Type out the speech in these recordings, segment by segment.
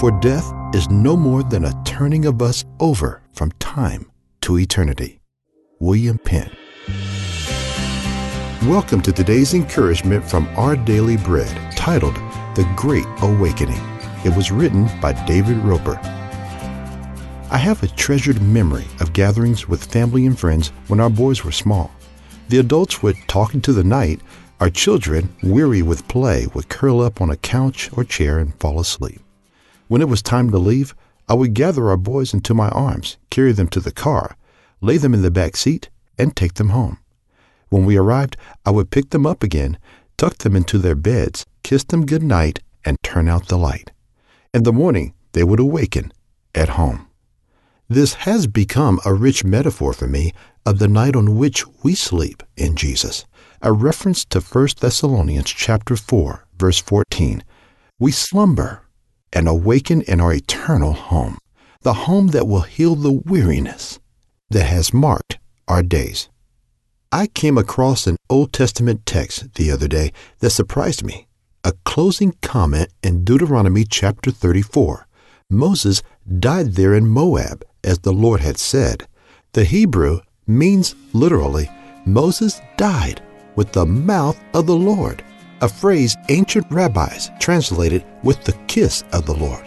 For death is no more than a turning of us over from time to eternity. William Penn. Welcome to today's encouragement from Our Daily Bread, titled The Great Awakening. It was written by David Roper. I have a treasured memory of gatherings with family and friends when our boys were small. The adults would talk into the night. Our children, weary with play, would curl up on a couch or chair and fall asleep. When it was time to leave, I would gather our boys into my arms, carry them to the car, lay them in the back seat, and take them home. When we arrived, I would pick them up again, tuck them into their beds, kiss them good night, and turn out the light. In the morning, they would awaken at home. This has become a rich metaphor for me of the night on which we sleep in Jesus. A reference to 1 Thessalonians chapter 4, verse 14. We slumber and awaken in our eternal home, the home that will heal the weariness that has marked our days. I came across an Old Testament text the other day that surprised me. A closing comment in Deuteronomy chapter 34. Moses died there in Moab, as the Lord had said. The Hebrew means literally, Moses died with the mouth of the Lord, a phrase ancient rabbis translated with the kiss of the Lord.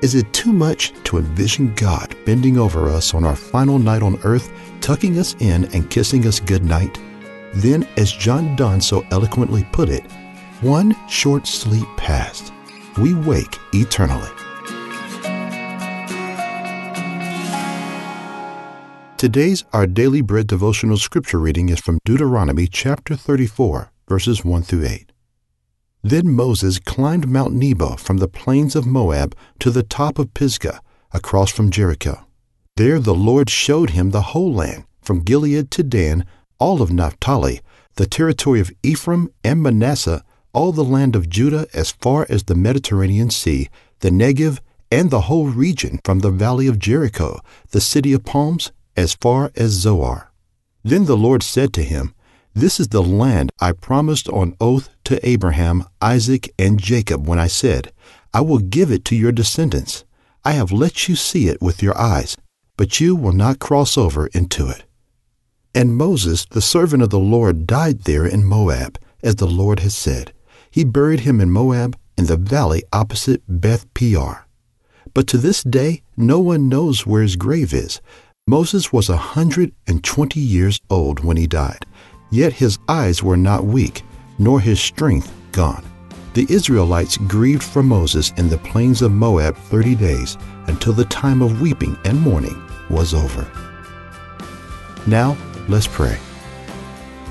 Is it too much to envision God bending over us on our final night on earth, tucking us in and kissing us good night? Then, as John Donne so eloquently put it, one short sleep past, we wake eternally. Today's Our Daily Bread devotional scripture reading is from Deuteronomy chapter 34, verses 1 through 8. Then Moses climbed Mount Nebo from the plains of Moab to the top of Pisgah, across from Jericho. There the Lord showed him the whole land, from Gilead to Dan, all of Naphtali, the territory of Ephraim and Manasseh, all the land of Judah as far as the Mediterranean Sea, the Negev, and the whole region from the valley of Jericho, the city of palms, as far as Zoar. Then the Lord said to him, This is the land I promised on oath to Abraham, Isaac, and Jacob when I said, I will give it to your descendants. I have let you see it with your eyes, but you will not cross over into it. And Moses, the servant of the Lord, died there in Moab, as the Lord had said. He buried him in Moab, in the valley opposite Beth Peor. But to this day, no one knows where his grave is. Moses was a hundred and twenty years old when he died, yet his eyes were not weak, nor his strength gone. The Israelites grieved for Moses in the plains of Moab thirty days, until the time of weeping and mourning was over. Now, let's pray.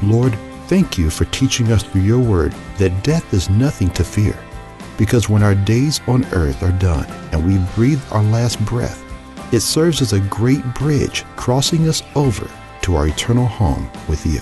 Lord, thank you for teaching us through your word that death is nothing to fear, because when our days on earth are done and we breathe our last breath, it serves as a great bridge crossing us over to our eternal home with you.